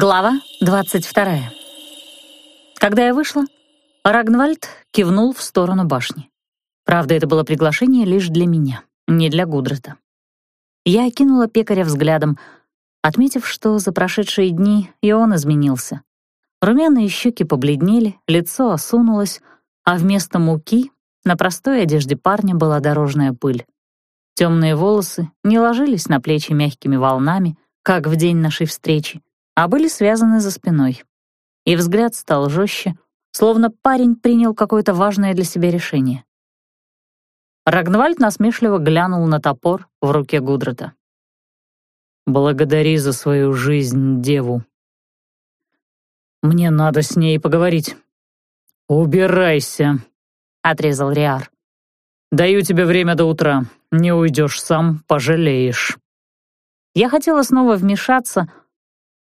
Глава 22. Когда я вышла, Рагнвальд кивнул в сторону башни. Правда, это было приглашение лишь для меня, не для Гудрета. Я окинула пекаря взглядом, отметив, что за прошедшие дни и он изменился. Румяные щеки побледнели, лицо осунулось, а вместо муки на простой одежде парня была дорожная пыль. Темные волосы не ложились на плечи мягкими волнами, как в день нашей встречи, а были связаны за спиной. И взгляд стал жестче, словно парень принял какое-то важное для себя решение. Рагнвальд насмешливо глянул на топор в руке Гудрата. «Благодари за свою жизнь, деву. Мне надо с ней поговорить». «Убирайся», — отрезал Риар. «Даю тебе время до утра. Не уйдешь сам, пожалеешь». Я хотела снова вмешаться,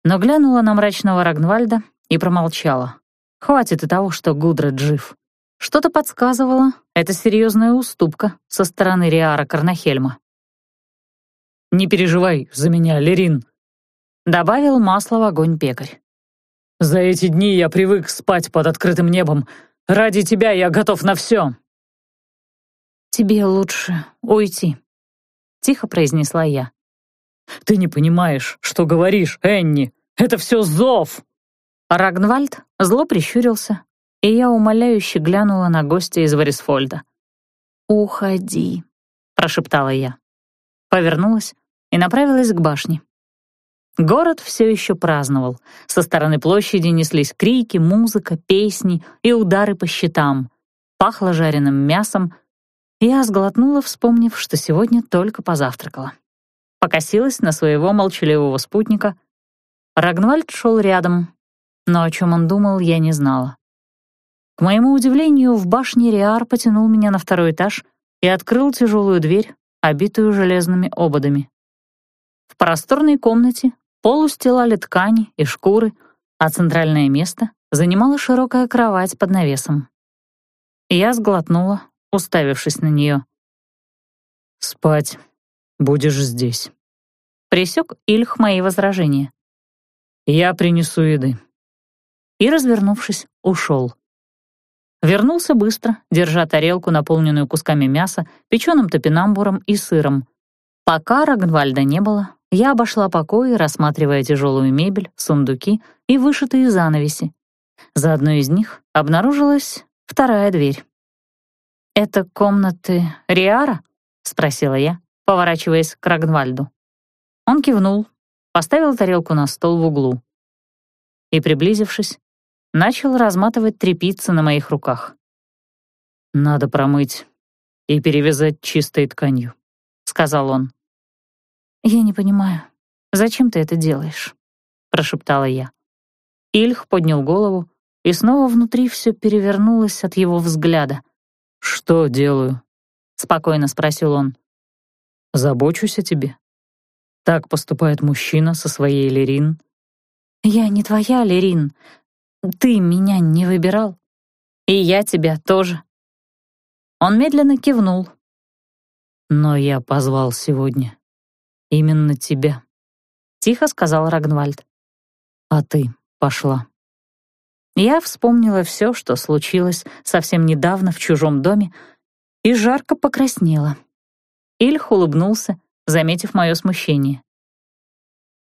но глянула на мрачного Рагнвальда и промолчала. Хватит и того, что Гудред жив. Что-то подсказывало, это серьезная уступка со стороны Риара Карнахельма. «Не переживай за меня, Лерин», — добавил масло в огонь пекарь. «За эти дни я привык спать под открытым небом. Ради тебя я готов на все». «Тебе лучше уйти», — тихо произнесла я. «Ты не понимаешь, что говоришь, Энни. Это все зов!» Рагнвальд зло прищурился, и я умоляюще глянула на гостя из Варисфольда. «Уходи», — прошептала я. Повернулась и направилась к башне. Город все еще праздновал. Со стороны площади неслись крики, музыка, песни и удары по щитам. Пахло жареным мясом. Я сглотнула, вспомнив, что сегодня только позавтракала покосилась на своего молчаливого спутника. Рагнвальд шел рядом, но о чем он думал, я не знала. К моему удивлению, в башне Риар потянул меня на второй этаж и открыл тяжелую дверь, обитую железными ободами. В просторной комнате пол устилали ткани и шкуры, а центральное место занимала широкая кровать под навесом. Я сглотнула, уставившись на нее. «Спать будешь здесь», Присек Ильх мои возражения. «Я принесу еды». И, развернувшись, ушел. Вернулся быстро, держа тарелку, наполненную кусками мяса, печеным топинамбуром и сыром. Пока Рагнвальда не было, я обошла покои, рассматривая тяжелую мебель, сундуки и вышитые занавеси. За одной из них обнаружилась вторая дверь. «Это комнаты Риара?» — спросила я, поворачиваясь к Рагнвальду. Он кивнул, поставил тарелку на стол в углу и, приблизившись, начал разматывать тряпицы на моих руках. «Надо промыть и перевязать чистой тканью», — сказал он. «Я не понимаю, зачем ты это делаешь?» — прошептала я. Ильх поднял голову, и снова внутри все перевернулось от его взгляда. «Что делаю?» — спокойно спросил он. «Забочусь о тебе. Так поступает мужчина со своей Лерин. «Я не твоя Лерин. Ты меня не выбирал. И я тебя тоже». Он медленно кивнул. «Но я позвал сегодня. Именно тебя», — тихо сказал Рагнвальд. «А ты пошла». Я вспомнила все, что случилось совсем недавно в чужом доме, и жарко покраснела. Ильх улыбнулся, заметив мое смущение.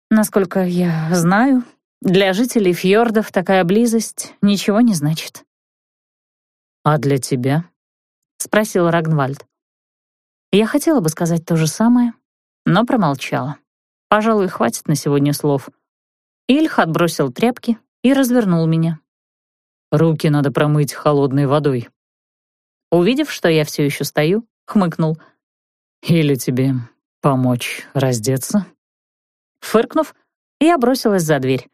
Насколько я знаю, для жителей фьордов такая близость ничего не значит. «А для тебя?» — спросил Рагнвальд. Я хотела бы сказать то же самое, но промолчала. Пожалуй, хватит на сегодня слов. Ильх отбросил тряпки и развернул меня. «Руки надо промыть холодной водой». Увидев, что я все еще стою, хмыкнул. «Или тебе «Помочь раздеться?» Фыркнув, я бросилась за дверь.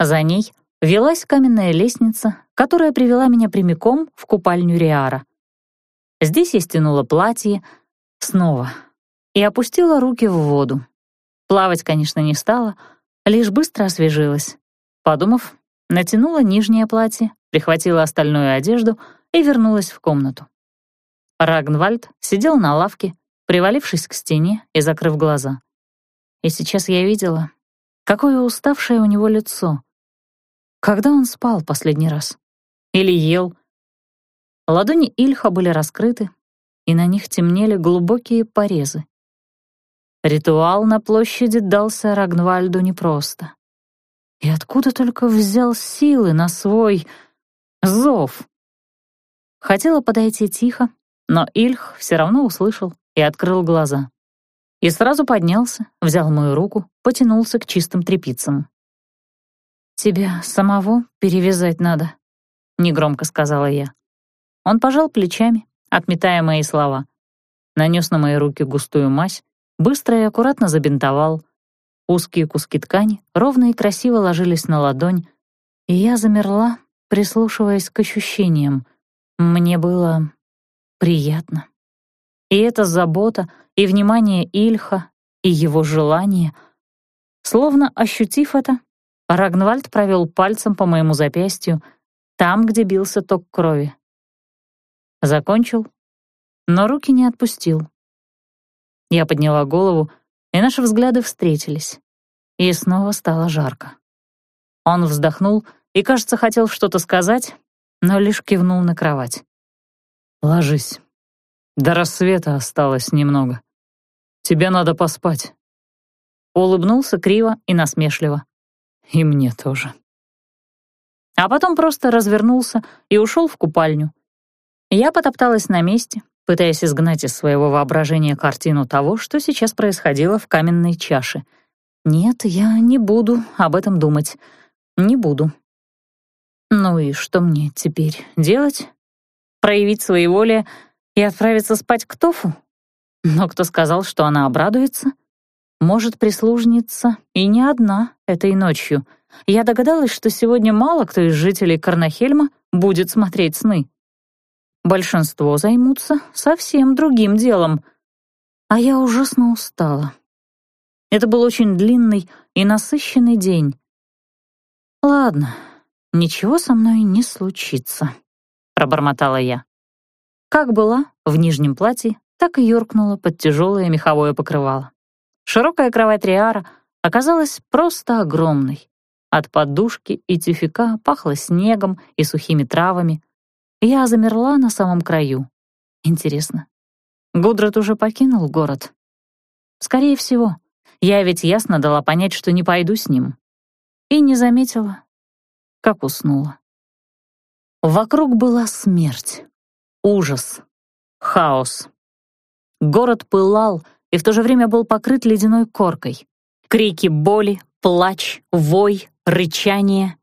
За ней велась каменная лестница, которая привела меня прямиком в купальню Риара. Здесь я стянула платье снова и опустила руки в воду. Плавать, конечно, не стала, лишь быстро освежилась. Подумав, натянула нижнее платье, прихватила остальную одежду и вернулась в комнату. Рагнвальд сидел на лавке, привалившись к стене и закрыв глаза. И сейчас я видела, Какое уставшее у него лицо. Когда он спал последний раз? Или ел? Ладони Ильха были раскрыты, и на них темнели глубокие порезы. Ритуал на площади дался Рагнвальду непросто. И откуда только взял силы на свой зов? Хотела подойти тихо, но Ильх все равно услышал и открыл глаза. И сразу поднялся, взял мою руку, потянулся к чистым тряпицам. «Тебя самого перевязать надо», — негромко сказала я. Он пожал плечами, отметая мои слова. Нанес на мои руки густую мазь, быстро и аккуратно забинтовал. Узкие куски ткани ровно и красиво ложились на ладонь, и я замерла, прислушиваясь к ощущениям. Мне было приятно. И эта забота, и внимание Ильха, и его желание. Словно ощутив это, Рагнвальд провел пальцем по моему запястью, там, где бился ток крови. Закончил, но руки не отпустил. Я подняла голову, и наши взгляды встретились. И снова стало жарко. Он вздохнул и, кажется, хотел что-то сказать, но лишь кивнул на кровать. «Ложись. До рассвета осталось немного. Тебе надо поспать». Улыбнулся криво и насмешливо. «И мне тоже». А потом просто развернулся и ушел в купальню. Я потопталась на месте, пытаясь изгнать из своего воображения картину того, что сейчас происходило в каменной чаше. Нет, я не буду об этом думать. Не буду. Ну и что мне теперь делать? Проявить своеволие и отправиться спать к Тофу? Но кто сказал, что она обрадуется? Может, прислужница и не одна этой ночью. Я догадалась, что сегодня мало кто из жителей Карнахельма будет смотреть сны. Большинство займутся совсем другим делом. А я ужасно устала. Это был очень длинный и насыщенный день. Ладно, «Ничего со мной не случится», — пробормотала я. Как была, в нижнем платье, так и юркнула под тяжелое меховое покрывало. Широкая кровать Риара оказалась просто огромной. От подушки и тюфяка пахло снегом и сухими травами. Я замерла на самом краю. Интересно, Гудрат уже покинул город? Скорее всего. Я ведь ясно дала понять, что не пойду с ним. И не заметила, как уснула. Вокруг была смерть, ужас, хаос. Город пылал и в то же время был покрыт ледяной коркой. Крики боли, плач, вой, рычание.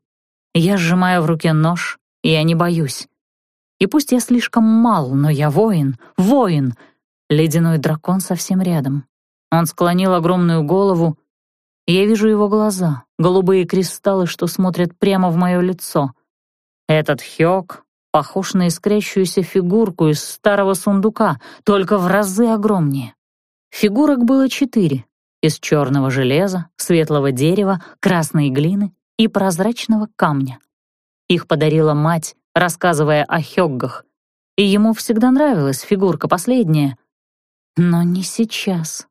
Я сжимаю в руке нож, и я не боюсь. И пусть я слишком мал, но я воин, воин. Ледяной дракон совсем рядом. Он склонил огромную голову, я вижу его глаза, голубые кристаллы, что смотрят прямо в мое лицо. Этот Хёк похож на искрящуюся фигурку из старого сундука, только в разы огромнее. Фигурок было четыре — из черного железа, светлого дерева, красной глины и прозрачного камня. Их подарила мать, рассказывая о Хёггах, и ему всегда нравилась фигурка последняя. Но не сейчас.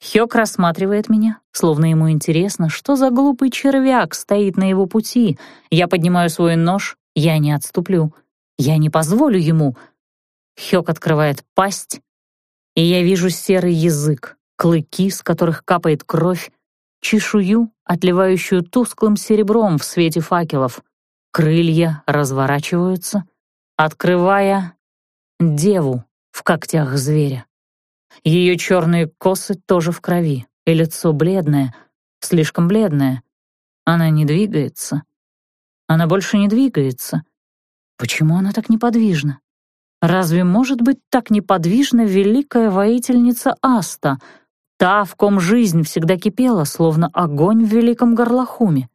Хёк рассматривает меня, словно ему интересно, что за глупый червяк стоит на его пути. Я поднимаю свой нож, я не отступлю. Я не позволю ему. Хёк открывает пасть, и я вижу серый язык, клыки, с которых капает кровь, чешую, отливающую тусклым серебром в свете факелов. Крылья разворачиваются, открывая деву в когтях зверя. Ее черные косы тоже в крови, и лицо бледное, слишком бледное. Она не двигается. Она больше не двигается. Почему она так неподвижна? Разве может быть так неподвижна великая воительница Аста, та, в ком жизнь всегда кипела, словно огонь в великом горлохуме?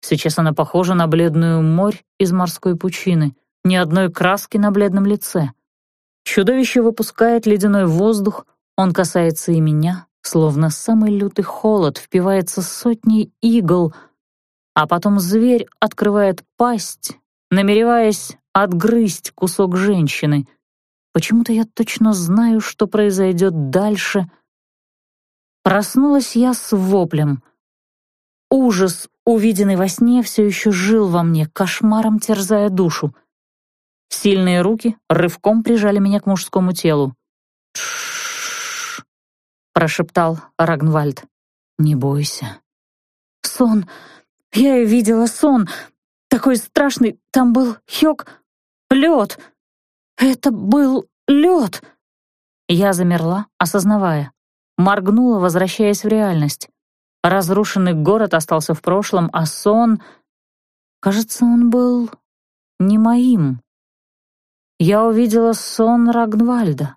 Сейчас она похожа на бледную морь из морской пучины, ни одной краски на бледном лице. Чудовище выпускает ледяной воздух, он касается и меня, словно самый лютый холод впивается сотней игл, а потом зверь открывает пасть, намереваясь отгрызть кусок женщины. Почему-то я точно знаю, что произойдет дальше. Проснулась я с воплем, ужас, увиденный во сне, все еще жил во мне, кошмаром терзая душу. Сильные руки рывком прижали меня к мужскому телу. «Тш-ш-ш», прошептал Рагнвальд. «Не бойся». «Сон! Я видела сон! Такой страшный! Там был Хёк! Лед! Это был лед!» Я замерла, осознавая. Моргнула, возвращаясь в реальность. Разрушенный город остался в прошлом, а сон... Кажется, он был не моим. Я увидела сон Рагнвальда.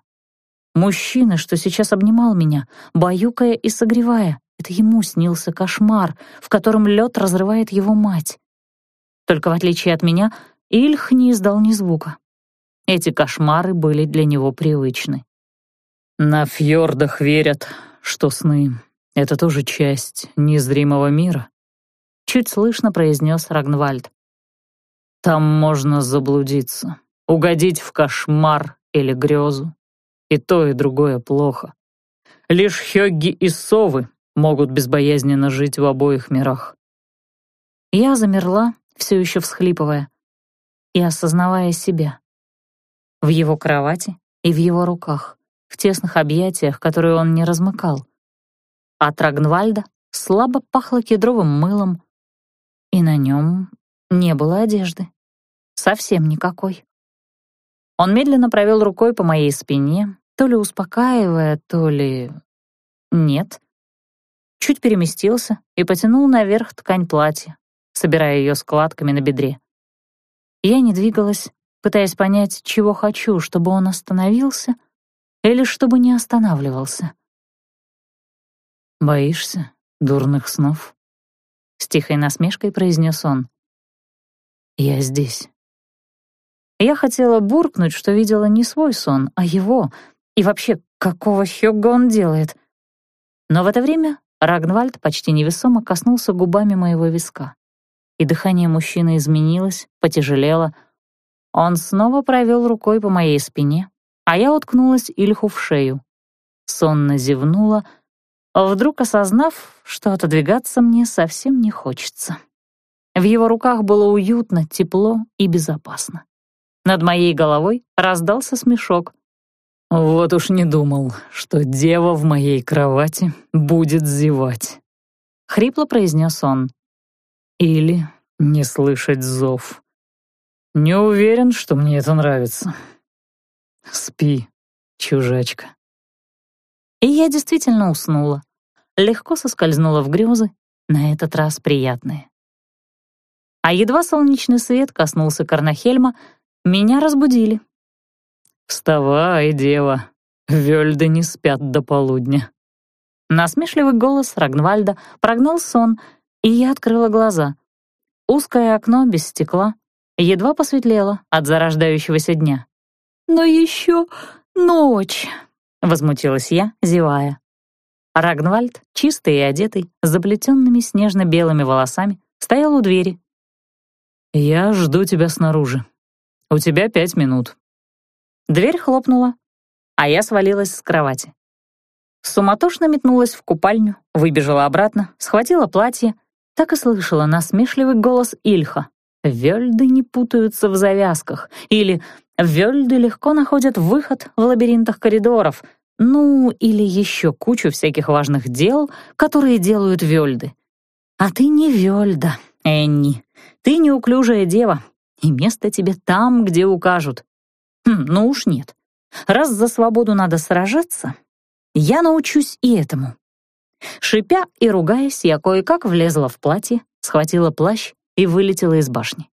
Мужчина, что сейчас обнимал меня, баюкая и согревая. Это ему снился кошмар, в котором лед разрывает его мать. Только в отличие от меня, Ильх не издал ни звука. Эти кошмары были для него привычны. «На фьордах верят, что сны — это тоже часть незримого мира», — чуть слышно произнес Рагнвальд. «Там можно заблудиться, угодить в кошмар или грезу. И то, и другое плохо. Лишь Хёгги и совы могут безбоязненно жить в обоих мирах. Я замерла, все еще всхлипывая, и осознавая себя. В его кровати и в его руках, в тесных объятиях, которые он не размыкал. От Рагнвальда слабо пахло кедровым мылом, и на нем не было одежды. Совсем никакой. Он медленно провел рукой по моей спине, то ли успокаивая, то ли... Нет. Чуть переместился и потянул наверх ткань платья, собирая ее складками на бедре. Я не двигалась, пытаясь понять, чего хочу, чтобы он остановился или чтобы не останавливался. «Боишься дурных снов?» С тихой насмешкой произнес он. «Я здесь». Я хотела буркнуть, что видела не свой сон, а его, и вообще, какого хёгга он делает? Но в это время Рагнвальд почти невесомо коснулся губами моего виска. И дыхание мужчины изменилось, потяжелело. Он снова провел рукой по моей спине, а я уткнулась Ильху в шею. Сонно зевнула, вдруг осознав, что отодвигаться мне совсем не хочется. В его руках было уютно, тепло и безопасно. Над моей головой раздался смешок. Вот уж не думал, что дева в моей кровати будет зевать. Хрипло произнес он. Или не слышать зов. Не уверен, что мне это нравится. Спи, чужачка. И я действительно уснула. Легко соскользнула в грезы, на этот раз приятные. А едва солнечный свет коснулся Карнахельма, меня разбудили. «Вставай, дева, вельды не спят до полудня». Насмешливый голос Рагнвальда прогнал сон, и я открыла глаза. Узкое окно без стекла едва посветлело от зарождающегося дня. «Но еще ночь!» — возмутилась я, зевая. Рагнвальд, чистый и одетый, с заплетенными снежно-белыми волосами, стоял у двери. «Я жду тебя снаружи. У тебя пять минут», Дверь хлопнула, а я свалилась с кровати. Суматошно метнулась в купальню, выбежала обратно, схватила платье, так и слышала насмешливый голос Ильха. «Вельды не путаются в завязках» или «Вельды легко находят выход в лабиринтах коридоров», ну, или еще кучу всяких важных дел, которые делают вельды. А ты не вельда, Энни. Ты неуклюжая дева, и место тебе там, где укажут. Хм, ну уж нет. Раз за свободу надо сражаться, я научусь и этому. Шипя и ругаясь, я кое-как влезла в платье, схватила плащ и вылетела из башни.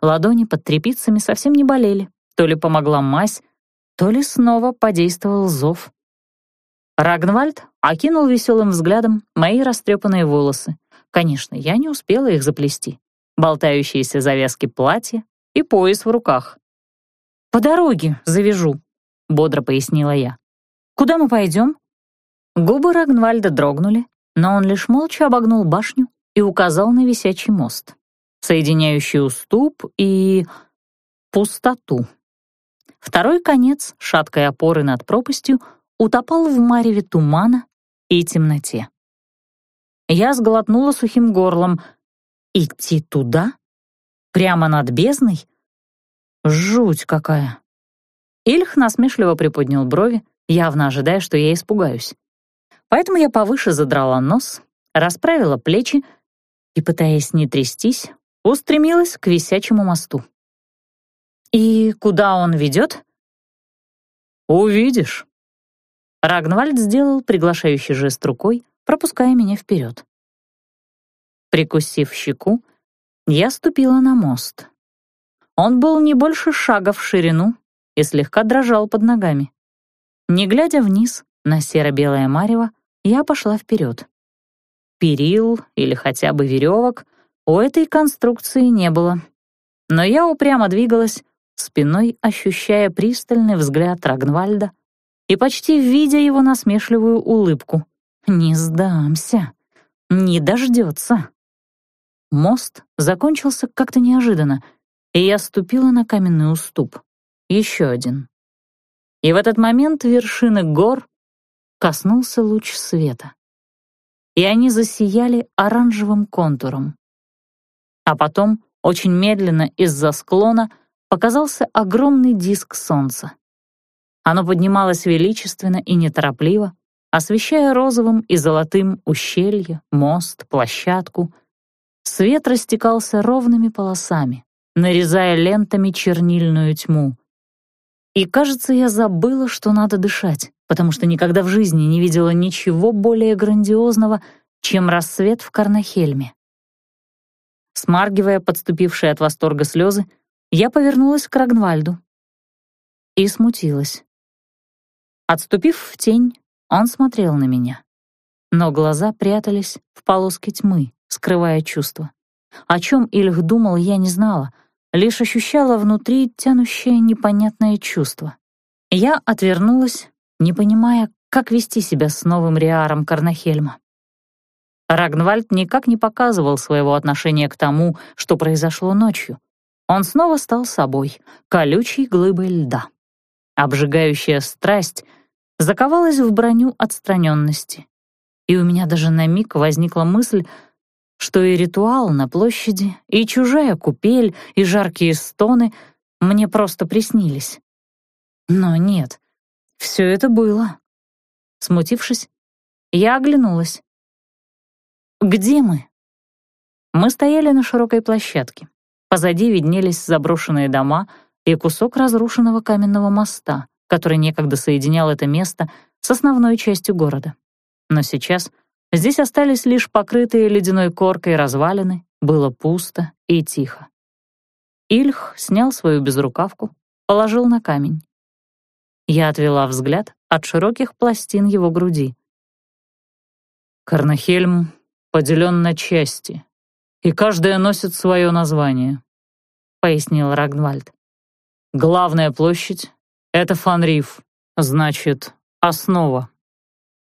Ладони под тряпицами совсем не болели, то ли помогла мазь, то ли снова подействовал зов. Рагнвальд окинул веселым взглядом мои растрепанные волосы. Конечно, я не успела их заплести. Болтающиеся завязки платья и пояс в руках. «По дороге завяжу», — бодро пояснила я. «Куда мы пойдем?» Губы Рагнвальда дрогнули, но он лишь молча обогнул башню и указал на висячий мост, соединяющий уступ и... пустоту. Второй конец шаткой опоры над пропастью утопал в мареве тумана и темноте. Я сглотнула сухим горлом. Идти туда? Прямо над бездной? Жуть какая. Ильх насмешливо приподнял брови, явно ожидая, что я испугаюсь. Поэтому я повыше задрала нос, расправила плечи и, пытаясь не трястись, устремилась к висячему мосту. «И куда он ведет?» «Увидишь». Рагнвальд сделал приглашающий жест рукой, пропуская меня вперед. Прикусив щеку, я ступила на мост. Он был не больше шага в ширину и слегка дрожал под ногами. Не глядя вниз на серо-белое марево, я пошла вперед. Перил или хотя бы веревок у этой конструкции не было. Но я упрямо двигалась, спиной ощущая пристальный взгляд Рагнвальда и почти видя его насмешливую улыбку. «Не сдамся, не дождется». Мост закончился как-то неожиданно, и я ступила на каменный уступ. Еще один. И в этот момент вершины гор коснулся луч света. И они засияли оранжевым контуром. А потом, очень медленно из-за склона, показался огромный диск солнца. Оно поднималось величественно и неторопливо, освещая розовым и золотым ущелье, мост, площадку. Свет растекался ровными полосами, нарезая лентами чернильную тьму. И, кажется, я забыла, что надо дышать, потому что никогда в жизни не видела ничего более грандиозного, чем рассвет в Карнахельме. Смаргивая подступившие от восторга слезы, я повернулась к Рагнвальду и смутилась. Отступив в тень, он смотрел на меня, но глаза прятались в полоске тьмы, скрывая чувства. О чем Ильх думал, я не знала, лишь ощущала внутри тянущее непонятное чувство. Я отвернулась, не понимая, как вести себя с новым Риаром Карнахельма. Рагнвальд никак не показывал своего отношения к тому, что произошло ночью. Он снова стал собой, колючей глыбой льда. Обжигающая страсть заковалась в броню отстраненности. И у меня даже на миг возникла мысль, что и ритуал на площади, и чужая купель, и жаркие стоны мне просто приснились. Но нет, все это было. Смутившись, я оглянулась. «Где мы?» Мы стояли на широкой площадке. Позади виднелись заброшенные дома и кусок разрушенного каменного моста, который некогда соединял это место с основной частью города. Но сейчас здесь остались лишь покрытые ледяной коркой развалины, было пусто и тихо. Ильх снял свою безрукавку, положил на камень. Я отвела взгляд от широких пластин его груди. Карнахельм поделен на части, и каждая носит свое название», — пояснил Рагнвальд. «Главная площадь — это Фанриф, значит, основа.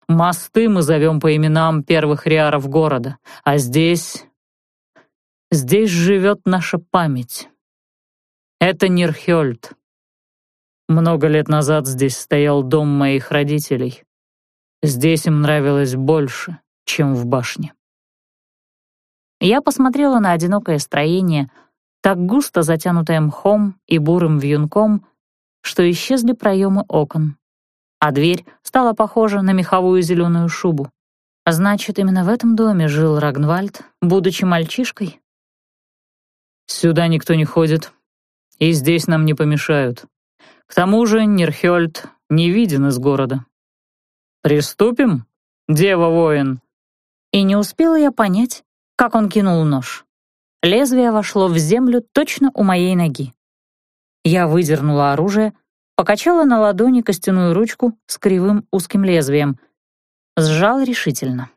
Мосты мы зовем по именам первых риаров города, а здесь... Здесь живет наша память. Это Нирхёльд. Много лет назад здесь стоял дом моих родителей. Здесь им нравилось больше, чем в башне. Я посмотрела на одинокое строение, так густо затянутое мхом и бурым вьюнком, что исчезли проемы окон, а дверь стала похожа на меховую зеленую шубу. Значит, именно в этом доме жил Рагнвальд, будучи мальчишкой? Сюда никто не ходит, и здесь нам не помешают. К тому же Нерхёльд не виден из города. Приступим, дева-воин?» И не успела я понять, как он кинул нож. Лезвие вошло в землю точно у моей ноги. Я выдернула оружие, покачала на ладони костяную ручку с кривым узким лезвием, сжал решительно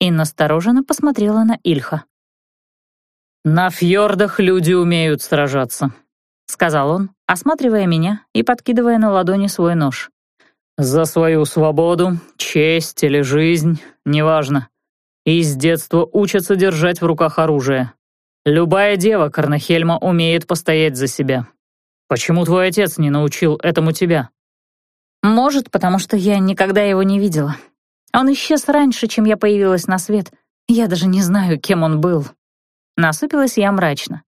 и настороженно посмотрела на Ильха. «На фьордах люди умеют сражаться», — сказал он, осматривая меня и подкидывая на ладони свой нож. «За свою свободу, честь или жизнь, неважно и с детства учатся держать в руках оружие. Любая дева Карнахельма умеет постоять за себя. Почему твой отец не научил этому тебя? Может, потому что я никогда его не видела. Он исчез раньше, чем я появилась на свет. Я даже не знаю, кем он был. Насупилась я мрачно.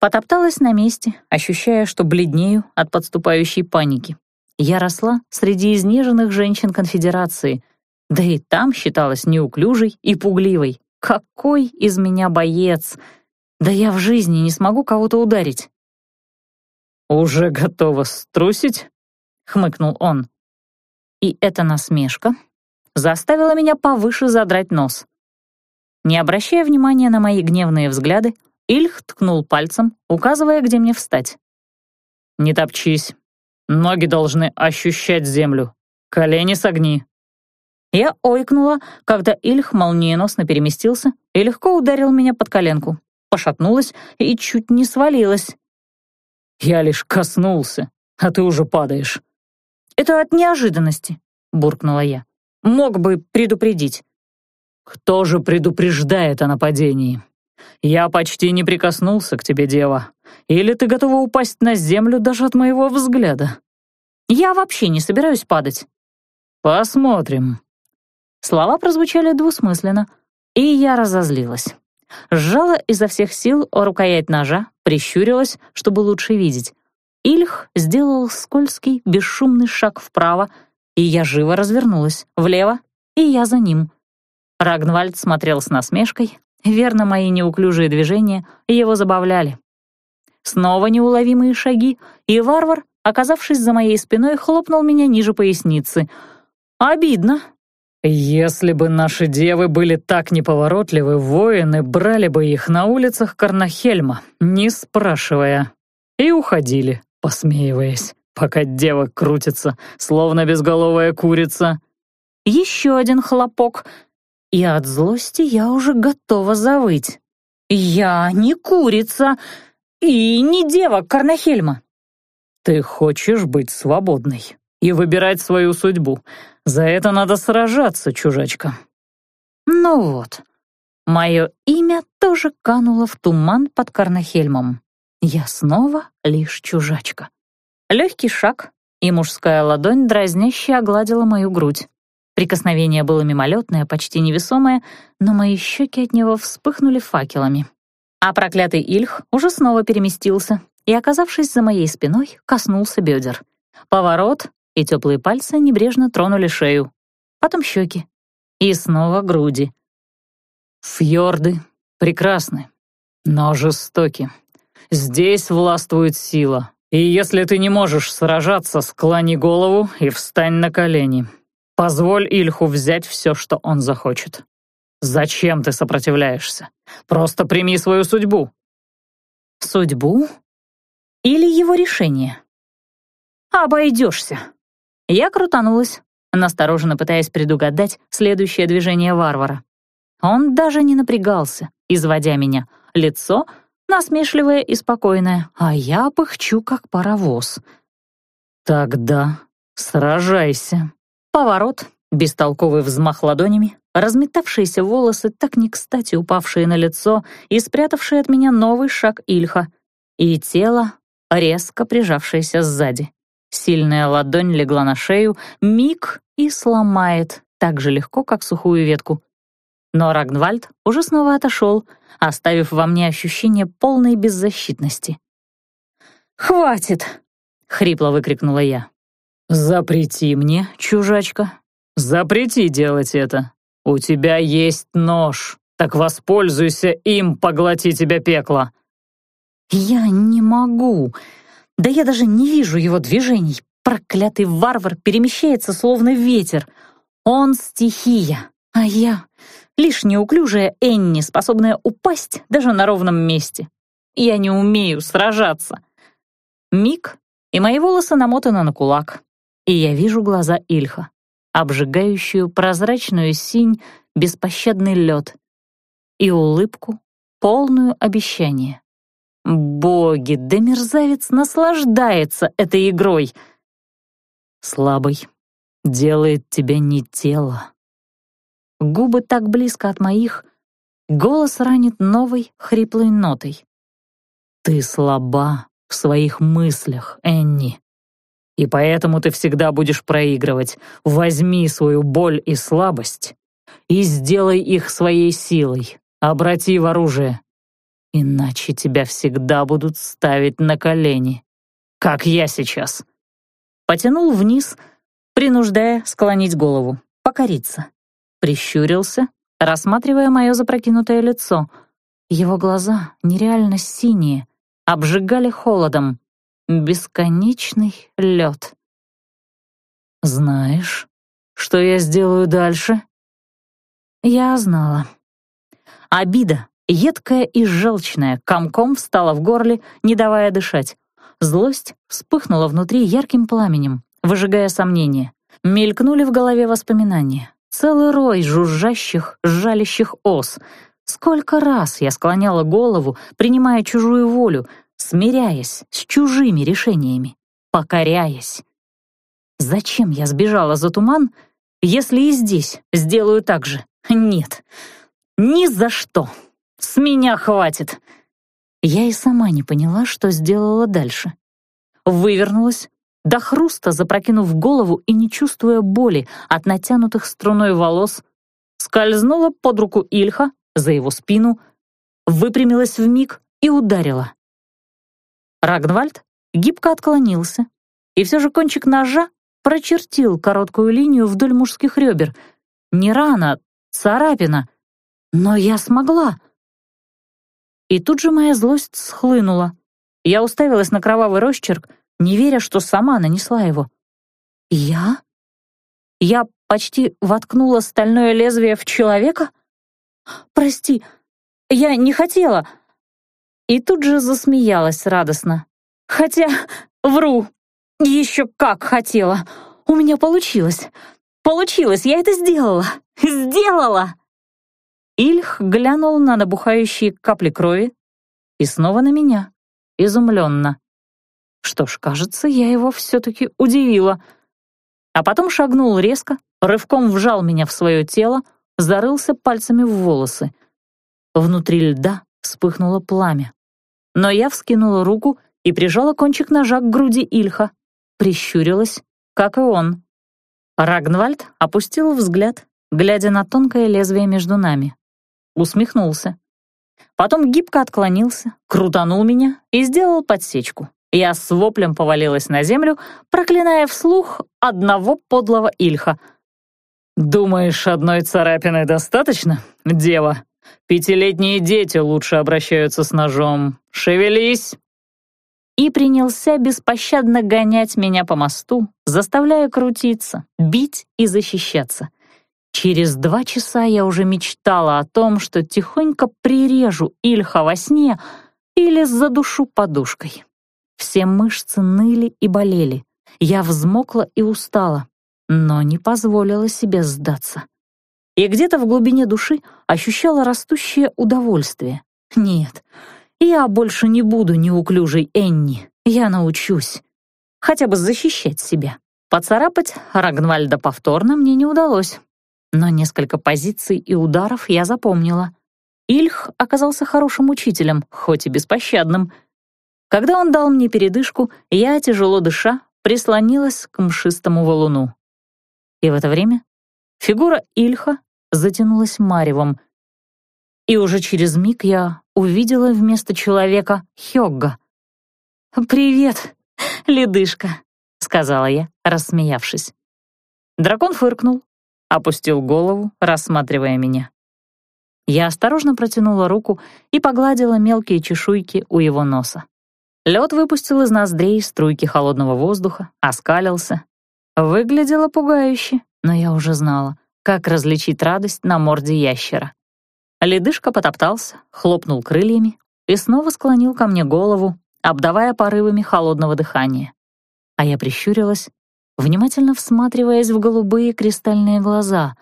Потопталась на месте, ощущая, что бледнею от подступающей паники. Я росла среди изнеженных женщин конфедерации, да и там считалась неуклюжей и пугливой. Какой из меня боец! Да я в жизни не смогу кого-то ударить. «Уже готова струсить?» — хмыкнул он. И эта насмешка заставила меня повыше задрать нос. Не обращая внимания на мои гневные взгляды, Ильх ткнул пальцем, указывая, где мне встать. «Не топчись. Ноги должны ощущать землю. Колени согни». Я ойкнула, когда Ильх молниеносно переместился и легко ударил меня под коленку. Пошатнулась и чуть не свалилась. «Я лишь коснулся, а ты уже падаешь». «Это от неожиданности», — буркнула я. «Мог бы предупредить». «Кто же предупреждает о нападении? Я почти не прикоснулся к тебе, дева. Или ты готова упасть на землю даже от моего взгляда?» «Я вообще не собираюсь падать». «Посмотрим». Слова прозвучали двусмысленно, и я разозлилась. Сжала изо всех сил рукоять ножа, прищурилась, чтобы лучше видеть. Ильх сделал скользкий, бесшумный шаг вправо, и я живо развернулась, влево, и я за ним. Рагнвальд смотрел с насмешкой, верно, мои неуклюжие движения его забавляли. Снова неуловимые шаги, и варвар, оказавшись за моей спиной, хлопнул меня ниже поясницы. Обидно, если бы наши девы были так неповоротливы, воины брали бы их на улицах Карнахельма, не спрашивая, и уходили, посмеиваясь, пока дева крутится, словно безголовая курица. Еще один хлопок, и от злости я уже готова завыть. Я не курица и не дева Карнахельма. Ты хочешь быть свободной и выбирать свою судьбу, за это надо сражаться, чужачка». Ну вот, мое имя тоже кануло в туман под Карнахельмом. Я снова лишь чужачка. Легкий шаг, и мужская ладонь дразняще огладила мою грудь. Прикосновение было мимолетное, почти невесомое, но мои щеки от него вспыхнули факелами. А проклятый Ильх уже снова переместился и, оказавшись за моей спиной, коснулся бедер. Поворот, и теплые пальцы небрежно тронули шею, потом щеки и снова груди. «Фьорды прекрасны, но жестоки. Здесь властвует сила, и если ты не можешь сражаться, склони голову и встань на колени. Позволь Ильху взять все, что он захочет. Зачем ты сопротивляешься? Просто прими свою судьбу». «Судьбу? Или его решение?» «Обойдешься», я крутанулась, настороженно пытаясь предугадать следующее движение варвара. Он даже не напрягался, изводя меня. Лицо насмешливое и спокойное, а я пыхчу, как паровоз. «Тогда сражайся». Поворот, бестолковый взмах ладонями, разметавшиеся волосы, так не кстати упавшие на лицо и спрятавшие от меня новый шаг Ильха, и тело, резко прижавшееся сзади. Сильная ладонь легла на шею, миг и сломает так же легко, как сухую ветку. Но Рагнвальд уже снова отошел, оставив во мне ощущение полной беззащитности. «Хватит!» — хрипло выкрикнула я. «Запрети мне, чужачка. Запрети делать это. У тебя есть нож, так воспользуйся им, поглоти тебя пекло». «Я не могу. Да я даже не вижу его движений. Проклятый варвар перемещается, словно ветер. Он стихия, а я — лишь неуклюжая Энни, способная упасть даже на ровном месте. Я не умею сражаться. Миг, и мои волосы намотаны на кулак, и я вижу глаза Ильха, обжигающую прозрачную синь, беспощадный лед, и улыбку, полную обещания. Боги, да мерзавец наслаждается этой игрой. Слабый делает тебя не тело. Губы так близко от моих, голос ранит новой хриплой нотой. Ты слаба в своих мыслях, Энни. И поэтому ты всегда будешь проигрывать. Возьми свою боль и слабость и сделай их своей силой. Обрати в оружие. Иначе тебя всегда будут ставить на колени, как я сейчас. Потянул вниз, принуждая склонить голову, покориться. Прищурился, рассматривая мое запрокинутое лицо. Его глаза, нереально синие, обжигали холодом. Бесконечный лед. «Знаешь, что я сделаю дальше?» Я знала. Обида, едкая и желчная, комком встала в горле, не давая дышать. Злость вспыхнула внутри ярким пламенем, выжигая сомнения. Мелькнули в голове воспоминания. Целый рой жужжащих, жалящих ос. Сколько раз я склоняла голову, принимая чужую волю, смиряясь с чужими решениями, покоряясь. Зачем я сбежала за туман, если и здесь сделаю так же? Нет, ни за что. С меня хватит. Я и сама не поняла, что сделала дальше. Вывернулась, до хруста запрокинув голову и не чувствуя боли от натянутых струной волос, скользнула под руку Ильха за его спину, выпрямилась в миг и ударила. Рагнвальд гибко отклонился, и все же кончик ножа прочертил короткую линию вдоль мужских ребер. Не рана, царапина. Но я смогла. И тут же моя злость схлынула. Я уставилась на кровавый росчерк, не веря, что сама нанесла его. Я? Я почти воткнула стальное лезвие в человека? Прости, я не хотела. И тут же засмеялась радостно. Хотя, вру, еще как хотела. У меня получилось. Получилось, я это сделала. Сделала! Ильх глянул на набухающие капли крови и снова на меня, изумленно. Что ж, кажется, я его все-таки удивила. А потом шагнул резко, рывком вжал меня в свое тело, зарылся пальцами в волосы. Внутри льда вспыхнуло пламя. Но я вскинула руку и прижала кончик ножа к груди Ильха, прищурилась, как и он. Рагнвальд опустил взгляд, глядя на тонкое лезвие между нами. Усмехнулся. Потом гибко отклонился, крутанул меня и сделал подсечку. Я с воплем повалилась на землю, проклиная вслух одного подлого Ильха. «Думаешь, одной царапины достаточно, дева? Пятилетние дети лучше обращаются с ножом. Шевелись!» и принялся беспощадно гонять меня по мосту, заставляя крутиться, бить и защищаться. Через два часа я уже мечтала о том, что тихонько прирежу Ильха во сне или задушу подушкой. Все мышцы ныли и болели. Я взмокла и устала, но не позволила себе сдаться. И где-то в глубине души ощущала растущее удовольствие. Нет, я больше не буду неуклюжей Энни. Я научусь. Хотя бы защищать себя. Поцарапать Рагнвальда повторно мне не удалось. Но несколько позиций и ударов я запомнила. Ильх оказался хорошим учителем, хоть и беспощадным. Когда он дал мне передышку, я, тяжело дыша, прислонилась к мшистому валуну. И в это время фигура Ильха затянулась маревом, и уже через миг я увидела вместо человека Хёгга. «Привет, ледышка», — сказала я, рассмеявшись. Дракон фыркнул, опустил голову, рассматривая меня. Я осторожно протянула руку и погладила мелкие чешуйки у его носа. Лед выпустил из ноздрей струйки холодного воздуха, оскалился. Выглядело пугающе, но я уже знала, как различить радость на морде ящера. Ледышка потоптался, хлопнул крыльями и снова склонил ко мне голову, обдавая порывами холодного дыхания. А я прищурилась, внимательно всматриваясь в голубые кристальные глаза.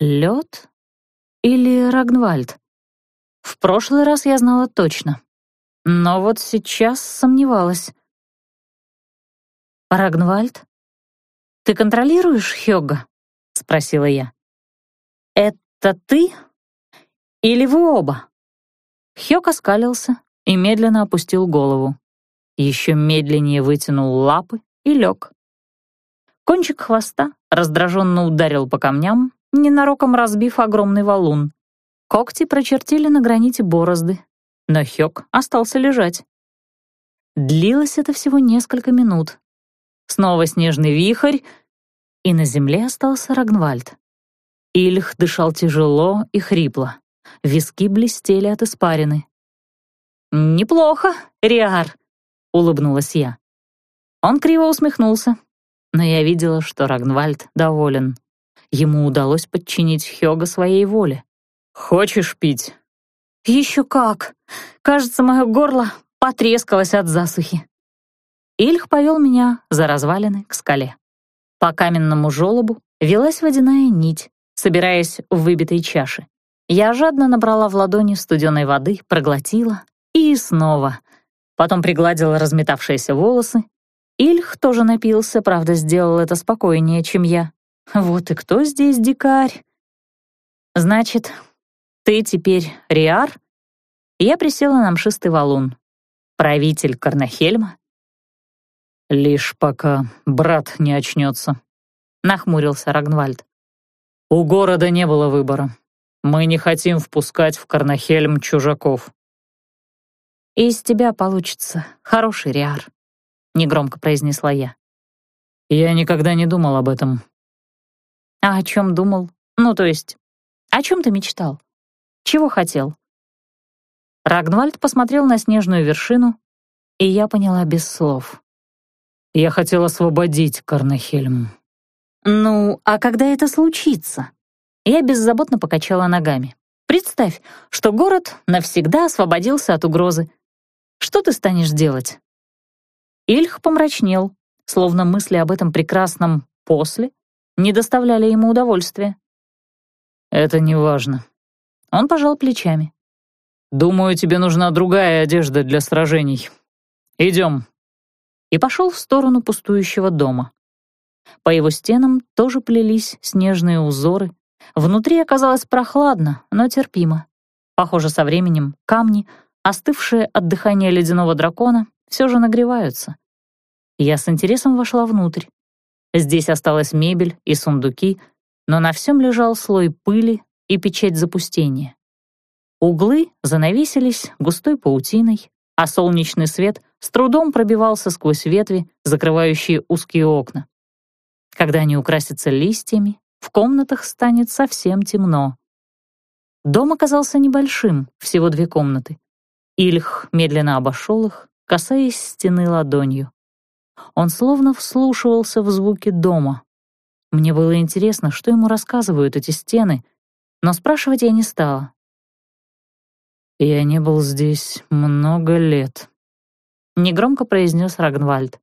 Лед или Рагнвальд? В прошлый раз я знала точно, но вот сейчас сомневалась. «Рагнвальд, ты контролируешь Хёга?» — спросила я. «Это ты или вы оба?» Хёк оскалился и медленно опустил голову. Еще медленнее вытянул лапы и лег. Кончик хвоста раздраженно ударил по камням, ненароком разбив огромный валун. Когти прочертили на граните борозды, но Хёк остался лежать. Длилось это всего несколько минут. Снова снежный вихрь, и на земле остался Рагнвальд. Ильх дышал тяжело и хрипло. Виски блестели от испарины. «Неплохо, Риар», — улыбнулась я. Он криво усмехнулся, но я видела, что Рагнвальд доволен. Ему удалось подчинить Хёга своей воле. «Хочешь пить?» «Еще как! Кажется, мое горло потрескалось от засухи». Ильх повел меня за развалины к скале. По каменному желобу велась водяная нить, собираясь в выбитой чаше. Я жадно набрала в ладони студеной воды, проглотила и снова. Потом пригладила разметавшиеся волосы. Ильх тоже напился, правда, сделал это спокойнее, чем я. Вот и кто здесь дикарь? Значит, ты теперь Риар? Я присела на мшистый валун. Правитель Карнахельма? Лишь пока брат не очнется, нахмурился Рагнвальд. У города не было выбора. Мы не хотим впускать в Карнахельм чужаков. «Из тебя получится хороший Риар», — негромко произнесла я. «Я никогда не думал об этом». «А о чем думал? Ну, то есть, о чем ты мечтал? Чего хотел?» Рагнвальд посмотрел на снежную вершину, и я поняла без слов. «Я хотел освободить Карнахельм». «Ну, а когда это случится?» Я беззаботно покачала ногами. «Представь, что город навсегда освободился от угрозы. Что ты станешь делать?» Ильх помрачнел, словно мысли об этом прекрасном «после» не доставляли ему удовольствия. «Это не важно». Он пожал плечами. «Думаю, тебе нужна другая одежда для сражений. Идем». И пошел в сторону пустующего дома. По его стенам тоже плелись снежные узоры. Внутри оказалось прохладно, но терпимо. Похоже, со временем камни, остывшие от дыхания ледяного дракона, все же нагреваются. Я с интересом вошла внутрь. Здесь осталась мебель и сундуки, но на всем лежал слой пыли и печать запустения. Углы занавесились густой паутиной, а солнечный свет с трудом пробивался сквозь ветви, закрывающие узкие окна. Когда они украсятся листьями, в комнатах станет совсем темно. Дом оказался небольшим, всего две комнаты. Ильх медленно обошел их, касаясь стены ладонью. Он словно вслушивался в звуки дома. Мне было интересно, что ему рассказывают эти стены, но спрашивать я не стала. «Я не был здесь много лет», — негромко произнес Рагнвальд.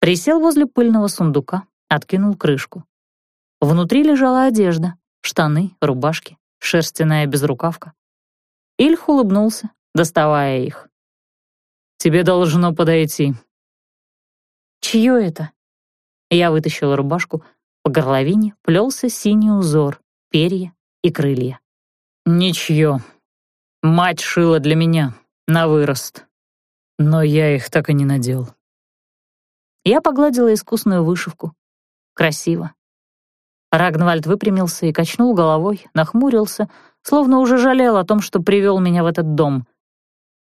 Присел возле пыльного сундука, откинул крышку. Внутри лежала одежда, штаны, рубашки, шерстяная безрукавка. Ильх улыбнулся, доставая их. «Тебе должно подойти». «Чье это?» Я вытащила рубашку, по горловине плелся синий узор, перья и крылья. «Ничье. Мать шила для меня, на вырост. Но я их так и не надел». Я погладила искусную вышивку, Красиво. Рагнвальд выпрямился и качнул головой, нахмурился, словно уже жалел о том, что привел меня в этот дом.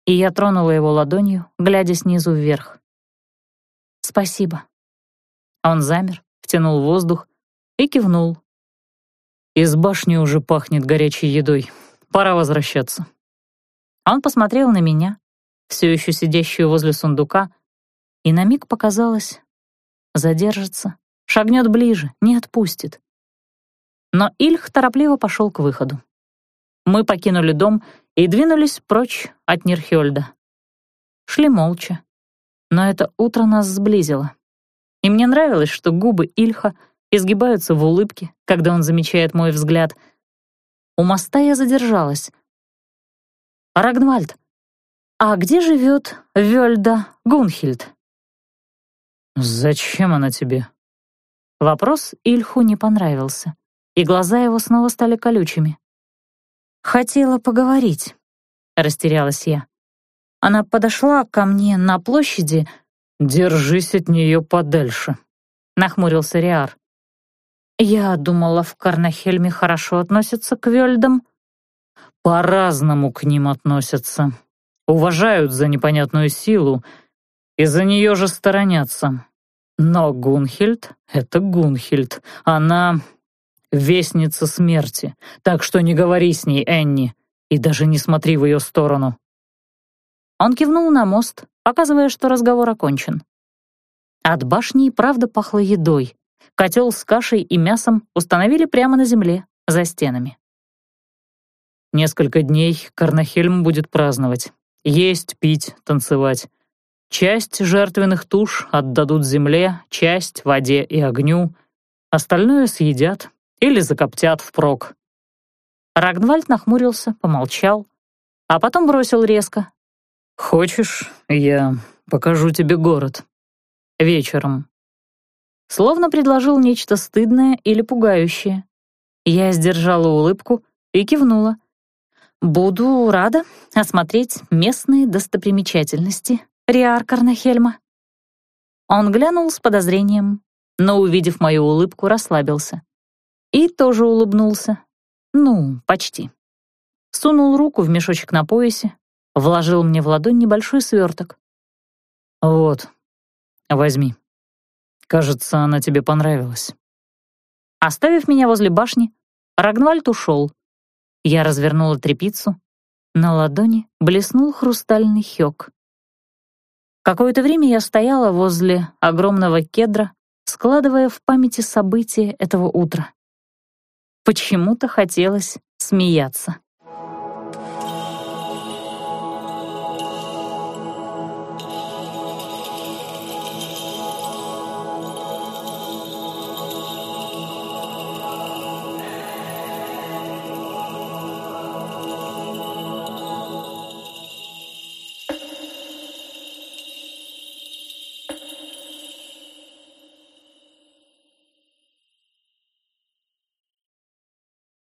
И я тронула его ладонью, глядя снизу вверх. «Спасибо». Он замер, втянул воздух и кивнул. «Из башни уже пахнет горячей едой. Пора возвращаться». Он посмотрел на меня, все еще сидящую возле сундука, и на миг показалось, задержится, Шагнет ближе, не отпустит. Но Ильх торопливо пошел к выходу. Мы покинули дом и двинулись прочь от Нирхёльда. Шли молча. Но это утро нас сблизило. И мне нравилось, что губы Ильха изгибаются в улыбке, когда он замечает мой взгляд. У моста я задержалась. «Рагнвальд, а где живет Вёльда Гунхильд?» «Зачем она тебе?» Вопрос Ильху не понравился, и глаза его снова стали колючими. «Хотела поговорить», — растерялась я. Она подошла ко мне на площади, «Держись от нее подальше», — нахмурился Риар. «Я думала, в Карнахельме хорошо относятся к Вельдам». «По-разному к ним относятся. Уважают за непонятную силу, и за нее же сторонятся. Но Гунхельд — это Гунхельд. Она — вестница смерти, так что не говори с ней, Энни, и даже не смотри в ее сторону». Он кивнул на мост, показывая, что разговор окончен. От башни и правда пахло едой. Котел с кашей и мясом установили прямо на земле, за стенами. Несколько дней Карнахельм будет праздновать. Есть, пить, танцевать. Часть жертвенных туш отдадут земле, часть — воде и огню. Остальное съедят или закоптят впрок. Рагнвальд нахмурился, помолчал, а потом бросил резко. «Хочешь, я покажу тебе город?» вечером. Словно предложил нечто стыдное или пугающее. Я сдержала улыбку и кивнула. «Буду рада осмотреть местные достопримечательности Риар Карнахельма». Он глянул с подозрением, но, увидев мою улыбку, расслабился. И тоже улыбнулся. Ну, почти. Сунул руку в мешочек на поясе, вложил мне в ладонь небольшой сверток. «Вот, Возьми. Кажется, она тебе понравилась». Оставив меня возле башни, Рагнвальд ушел. Я развернула трепицу. На ладони блеснул хрустальный хёк. Какое-то время я стояла возле огромного кедра, складывая в памяти события этого утра. Почему-то хотелось смеяться.